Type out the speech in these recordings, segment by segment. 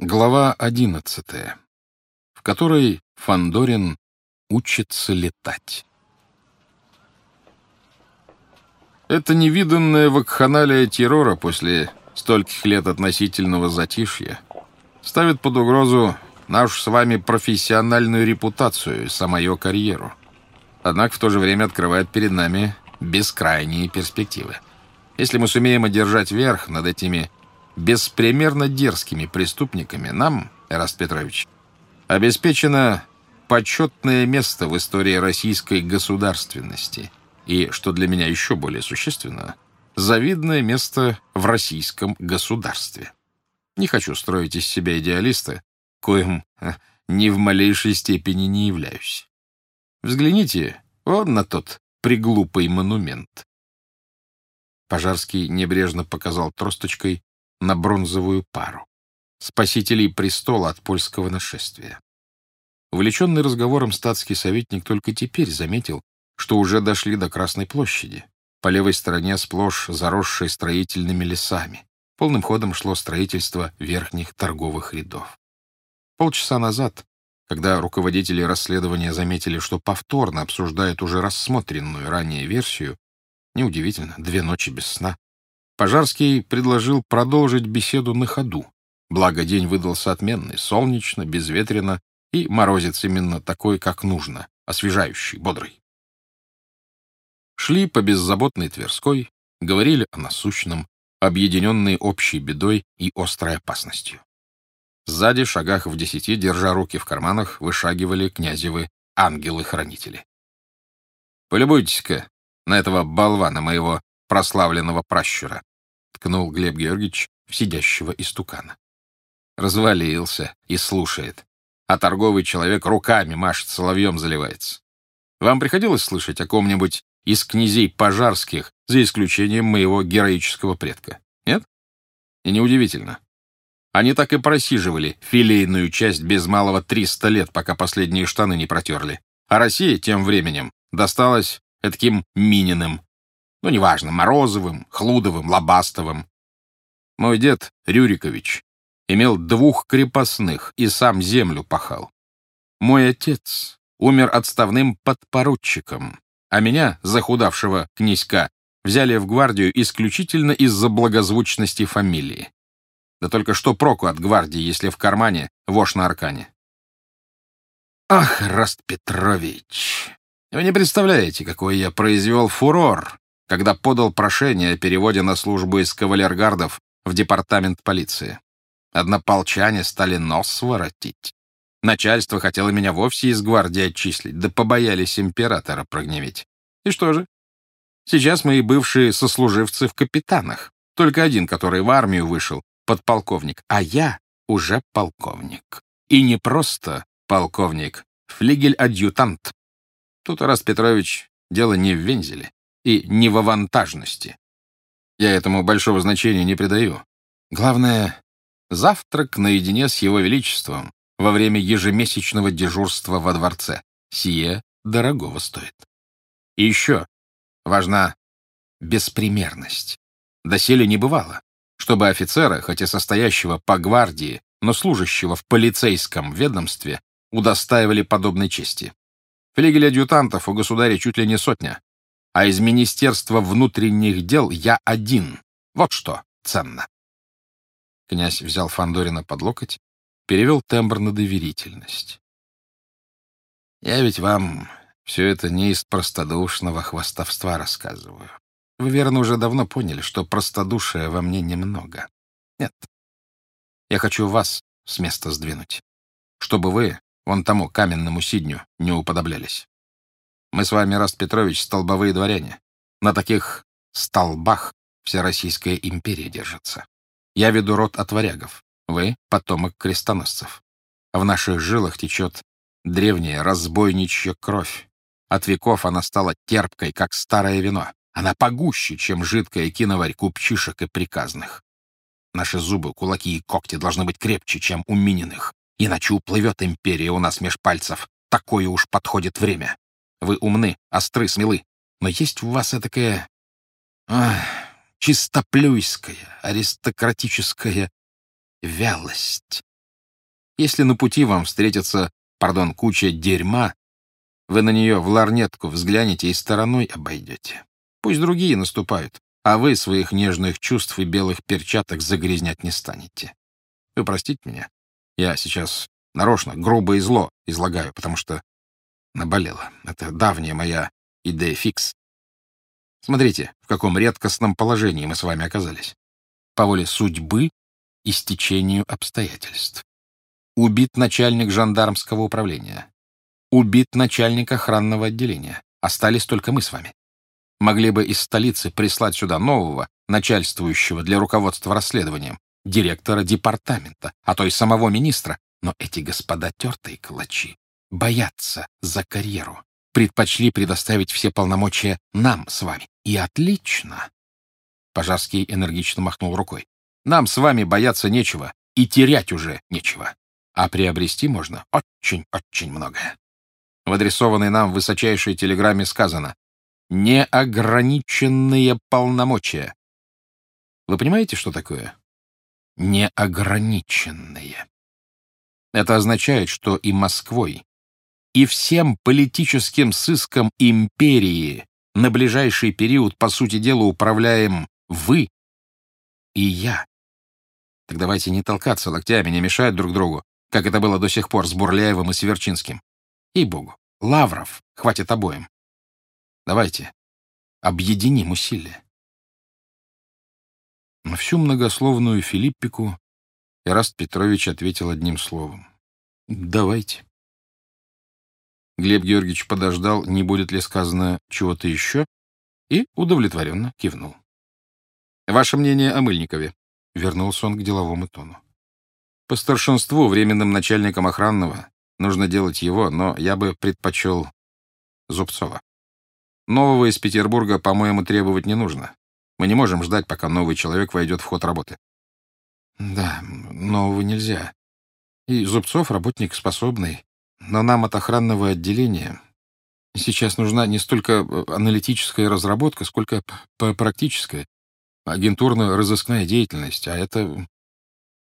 Глава одиннадцатая, в которой Фандорин учится летать. Это невиданная вакханалия террора после стольких лет относительного затишья ставит под угрозу нашу с вами профессиональную репутацию и самую карьеру. Однако в то же время открывает перед нами бескрайние перспективы. Если мы сумеем одержать верх над этими беспримерно дерзкими преступниками, нам, Эраст Петрович, обеспечено почетное место в истории российской государственности и, что для меня еще более существенно, завидное место в российском государстве. Не хочу строить из себя идеалиста, коим а, ни в малейшей степени не являюсь. Взгляните вон на тот приглупый монумент. Пожарский небрежно показал тросточкой на бронзовую пару. Спасителей престола от польского нашествия. Увлеченный разговором статский советник только теперь заметил, что уже дошли до Красной площади. По левой стороне сплошь заросшей строительными лесами. Полным ходом шло строительство верхних торговых рядов. Полчаса назад, когда руководители расследования заметили, что повторно обсуждают уже рассмотренную ранее версию, неудивительно, две ночи без сна, Пожарский предложил продолжить беседу на ходу. Благо день выдался отменный, солнечно, безветренно, и морозец именно такой, как нужно, освежающий, бодрый. Шли по беззаботной Тверской, говорили о насущном, объединенные общей бедой и острой опасностью. Сзади, шагах в десяти, держа руки в карманах, вышагивали князевы ангелы-хранители. «Полюбуйтесь-ка на этого болвана моего прославленного пращура, — ткнул Глеб Георгиевич в сидящего истукана. Развалился и слушает, а торговый человек руками машет, соловьем заливается. Вам приходилось слышать о ком-нибудь из князей пожарских, за исключением моего героического предка? Нет? И неудивительно. Они так и просиживали филейную часть без малого 300 лет, пока последние штаны не протерли. А Россия тем временем досталась таким Мининым, ну, неважно, Морозовым, Хлудовым, Лобастовым. Мой дед, Рюрикович, имел двух крепостных и сам землю пахал. Мой отец умер отставным подпоручиком, а меня, захудавшего князька, взяли в гвардию исключительно из-за благозвучности фамилии. Да только что проку от гвардии, если в кармане вошь на аркане? Ах, Раст Петрович, вы не представляете, какой я произвел фурор, когда подал прошение о переводе на службу из кавалергардов в департамент полиции. Однополчане стали нос воротить. Начальство хотело меня вовсе из гвардии отчислить, да побоялись императора прогневить. И что же? Сейчас мои бывшие сослуживцы в капитанах. Только один, который в армию вышел, подполковник, а я уже полковник. И не просто полковник, флигель-адъютант. Тут, Раз Петрович, дело не в вензеле и не в авантажности. Я этому большого значения не придаю. Главное — завтрак наедине с его величеством во время ежемесячного дежурства во дворце. Сие дорогого стоит. И еще важна беспримерность. Доселе не бывало, чтобы офицера, хоть и состоящего по гвардии, но служащего в полицейском ведомстве, удостаивали подобной чести. Флигель-адъютантов у государя чуть ли не сотня, а из Министерства внутренних дел я один. Вот что ценно. Князь взял Фандорина под локоть, перевел тембр на доверительность. Я ведь вам все это не из простодушного хвастовства рассказываю. Вы, верно, уже давно поняли, что простодушия во мне немного. Нет. Я хочу вас с места сдвинуть, чтобы вы вон тому каменному сидню не уподоблялись. Мы с вами, Раст Петрович, столбовые дворяне. На таких столбах вся Российская империя держится. Я веду род от варягов. Вы — потомок крестоносцев. В наших жилах течет древняя разбойничья кровь. От веков она стала терпкой, как старое вино. Она погуще, чем жидкая киноварь купчишек и приказных. Наши зубы, кулаки и когти должны быть крепче, чем у Мининых. Иначе уплывет империя у нас меж пальцев. Такое уж подходит время. Вы умны, остры, смелы. Но есть в вас такая чистоплюйская, аристократическая вялость. Если на пути вам встретится, пардон, куча дерьма, вы на нее в ларнетку взглянете и стороной обойдете. Пусть другие наступают, а вы своих нежных чувств и белых перчаток загрязнять не станете. Вы простите меня? Я сейчас нарочно, грубо и зло излагаю, потому что наболело. Это давняя моя идея фикс. Смотрите, в каком редкостном положении мы с вами оказались. По воле судьбы и стечению обстоятельств. Убит начальник жандармского управления. Убит начальник охранного отделения. Остались только мы с вами. Могли бы из столицы прислать сюда нового, начальствующего для руководства расследованием, директора департамента, а то и самого министра, но эти господа тертые калачи боятся за карьеру, предпочли предоставить все полномочия нам с вами. И отлично. Пожарский энергично махнул рукой. Нам с вами бояться нечего, и терять уже нечего. А приобрести можно очень-очень многое. В адресованной нам высочайшей телеграмме сказано «Неограниченные полномочия». Вы понимаете, что такое? Неограниченные. Это означает, что и Москвой, и всем политическим сыском империи на ближайший период, по сути дела, управляем вы и я. Так давайте не толкаться локтями, не мешать друг другу, как это было до сих пор с Бурляевым и Северчинским. И-богу, лавров хватит обоим. Давайте объединим усилия. На всю многословную Филиппику Эраст Петрович ответил одним словом. «Давайте». Глеб Георгиевич подождал, не будет ли сказано чего-то еще, и удовлетворенно кивнул. «Ваше мнение о Мыльникове?» — вернулся он к деловому тону. «По старшинству временным начальником охранного нужно делать его, но я бы предпочел Зубцова. Нового из Петербурга, по-моему, требовать не нужно. Мы не можем ждать, пока новый человек войдет в ход работы». «Да, нового нельзя. И Зубцов работник способный, но нам от охранного отделения сейчас нужна не столько э, аналитическая разработка, сколько практическая, агентурно-розыскная деятельность, а это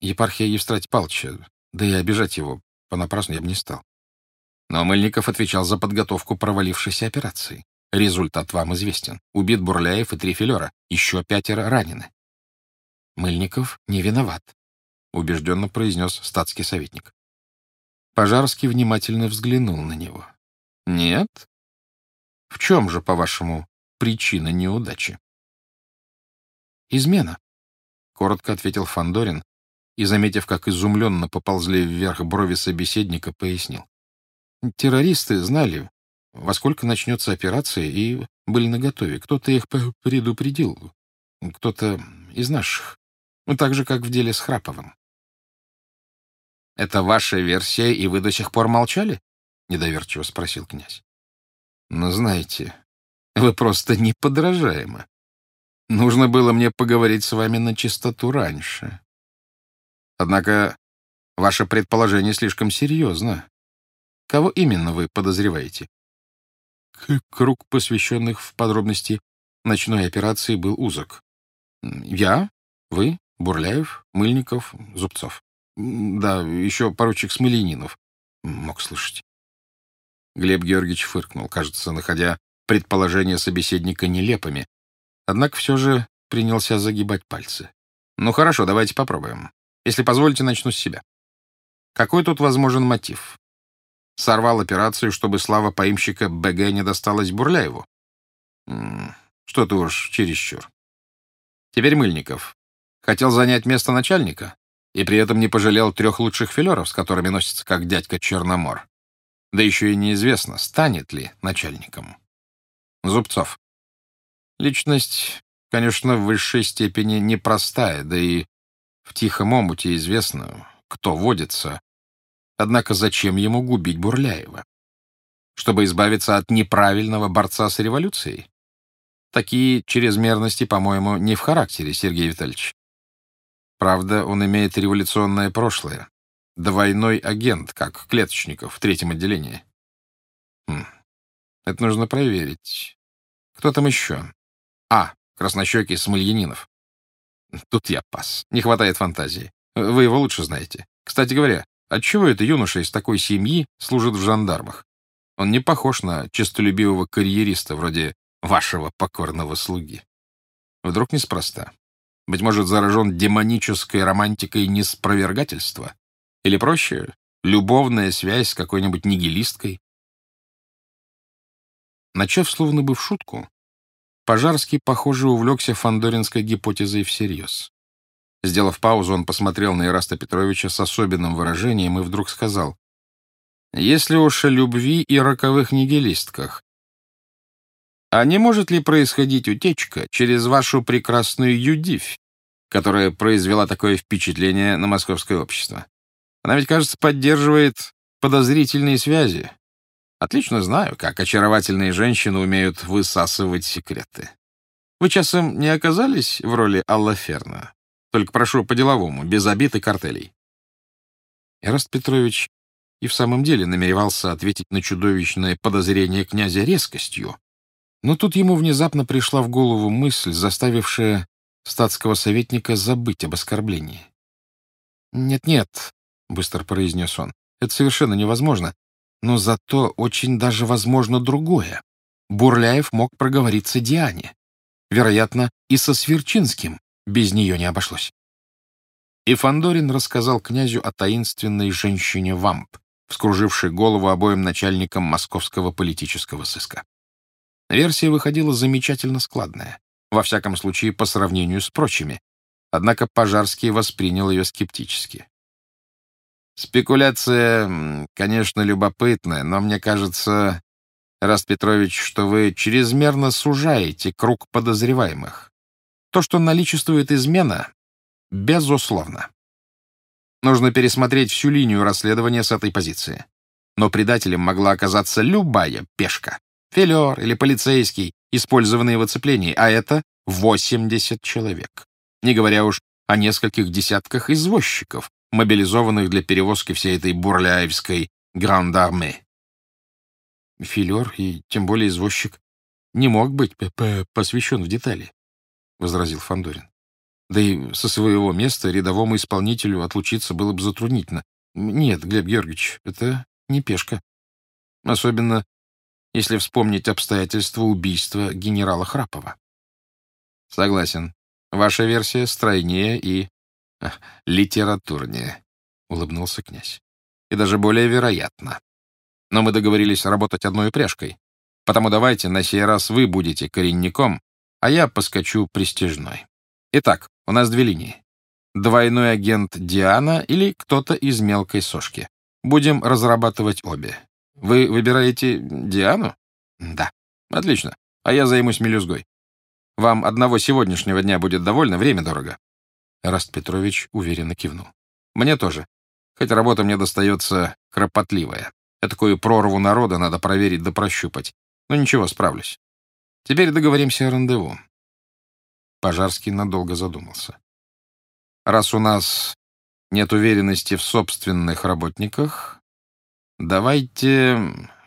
епархия Евстратия Павловича, да и обижать его понапрасну я бы не стал. Но Мыльников отвечал за подготовку провалившейся операции. Результат вам известен. Убит Бурляев и три филера, еще пятеро ранены. Мыльников не виноват, убежденно произнес статский советник. Пожарский внимательно взглянул на него. «Нет? В чем же, по-вашему, причина неудачи?» «Измена», — коротко ответил Фандорин и, заметив, как изумленно поползли вверх брови собеседника, пояснил. «Террористы знали, во сколько начнется операция, и были наготове. Кто-то их предупредил, кто-то из наших, ну, так же, как в деле с Храповым. «Это ваша версия, и вы до сих пор молчали?» — недоверчиво спросил князь. «Ну, знаете, вы просто неподражаемы. Нужно было мне поговорить с вами на чистоту раньше. Однако ваше предположение слишком серьезно. Кого именно вы подозреваете?» Круг посвященных в подробности ночной операции был узок. «Я, вы, Бурляев, Мыльников, Зубцов». Да, еще поручик Смоленинов. Мог слышать. Глеб Георгиевич фыркнул, кажется, находя предположения собеседника нелепыми. Однако все же принялся загибать пальцы. Ну хорошо, давайте попробуем. Если позволите, начну с себя. Какой тут возможен мотив? Сорвал операцию, чтобы слава поимщика БГ не досталась Бурляеву? Что-то уж чересчур. Теперь Мыльников. Хотел занять место начальника? И при этом не пожалел трех лучших филеров, с которыми носится как дядька Черномор. Да еще и неизвестно, станет ли начальником. Зубцов. Личность, конечно, в высшей степени непростая, да и в тихом омуте известно, кто водится. Однако зачем ему губить Бурляева? Чтобы избавиться от неправильного борца с революцией? Такие чрезмерности, по-моему, не в характере, Сергей Витальевич. Правда, он имеет революционное прошлое. Двойной агент, как Клеточников в третьем отделении. Хм. Это нужно проверить. Кто там еще? А, краснощекий Смольянинов. Тут я пас. Не хватает фантазии. Вы его лучше знаете. Кстати говоря, отчего это юноша из такой семьи служит в жандармах? Он не похож на честолюбивого карьериста вроде вашего покорного слуги. Вдруг неспроста. Быть может, заражен демонической романтикой неспровергательства? Или проще, любовная связь с какой-нибудь нигилисткой? Начав словно бы в шутку, Пожарский, похоже, увлекся фандоринской гипотезой всерьез. Сделав паузу, он посмотрел на Ираста Петровича с особенным выражением и вдруг сказал, «Если уж о любви и роковых нигилистках, а не может ли происходить утечка через вашу прекрасную Юдивь, которая произвела такое впечатление на московское общество? Она ведь, кажется, поддерживает подозрительные связи, Отлично знаю, как очаровательные женщины умеют высасывать секреты. Вы часом не оказались в роли Алла Ферна? Только прошу по-деловому, без обид и картелей. Эраст Петрович и в самом деле намеревался ответить на чудовищное подозрение князя резкостью, но тут ему внезапно пришла в голову мысль, заставившая статского советника забыть об оскорблении. «Нет-нет», — быстро произнес он, — «это совершенно невозможно. Но зато очень даже возможно другое. Бурляев мог проговориться Диане. Вероятно, и со Сверчинским без нее не обошлось. И Фандорин рассказал князю о таинственной женщине Вамп, вскружившей голову обоим начальникам московского политического сыска. Версия выходила замечательно складная, во всяком случае по сравнению с прочими, однако Пожарский воспринял ее скептически. Спекуляция, конечно, любопытная, но мне кажется, Раст Петрович, что вы чрезмерно сужаете круг подозреваемых. То, что наличествует измена, безусловно. Нужно пересмотреть всю линию расследования с этой позиции. Но предателем могла оказаться любая пешка. Филер или полицейский, использованные в оцеплении, а это 80 человек. Не говоря уж о нескольких десятках извозчиков, мобилизованных для перевозки всей этой бурляевской гранд-армée. Филер, и тем более извозчик, не мог быть посвящен в детали, — возразил Фандорин. Да и со своего места рядовому исполнителю отлучиться было бы затруднительно. Нет, Глеб Георгиевич, это не пешка. Особенно, если вспомнить обстоятельства убийства генерала Храпова. Согласен. Ваша версия стройнее и литературнее, — улыбнулся князь. И даже более вероятно. Но мы договорились работать одной упряжкой. Потому давайте на сей раз вы будете коренником, а я поскочу престижной. Итак, у нас две линии. Двойной агент Диана или кто-то из мелкой сошки. Будем разрабатывать обе. Вы выбираете Диану? Да. Отлично. А я займусь мелюзгой. Вам одного сегодняшнего дня будет довольно, время дорого. Раст Петрович уверенно кивнул. «Мне тоже. Хоть работа мне достается кропотливая. Такую прорву народа надо проверить да прощупать. Но ничего, справлюсь. Теперь договоримся о рандеву». Пожарский надолго задумался. «Раз у нас нет уверенности в собственных работниках, давайте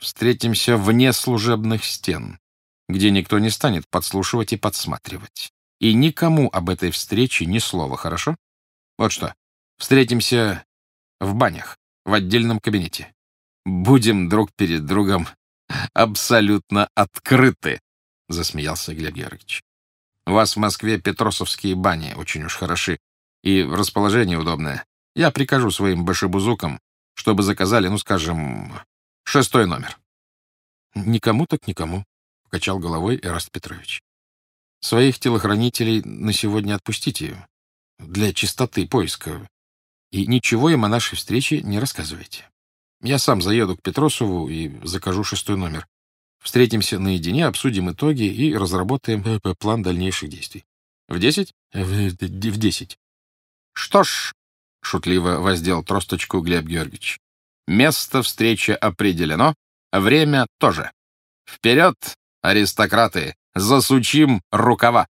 встретимся вне служебных стен, где никто не станет подслушивать и подсматривать. И никому об этой встрече ни слова, хорошо? Вот что, встретимся в банях, в отдельном кабинете. Будем друг перед другом абсолютно открыты, — засмеялся Глеб Георгиевич. У вас в Москве петросовские бани очень уж хороши, и расположение удобное. Я прикажу своим башебузукам, чтобы заказали, ну, скажем, шестой номер. Никому так никому, — покачал головой Эраст Петрович. Своих телохранителей на сегодня отпустите для чистоты поиска. И ничего им о нашей встрече не рассказывайте. Я сам заеду к Петросову и закажу шестой номер. Встретимся наедине, обсудим итоги и разработаем план дальнейших действий. В десять? В, в десять. Что ж, — шутливо воздел тросточку Глеб Георгиевич, — место встречи определено, время тоже. Вперед, аристократы! засучим рукава.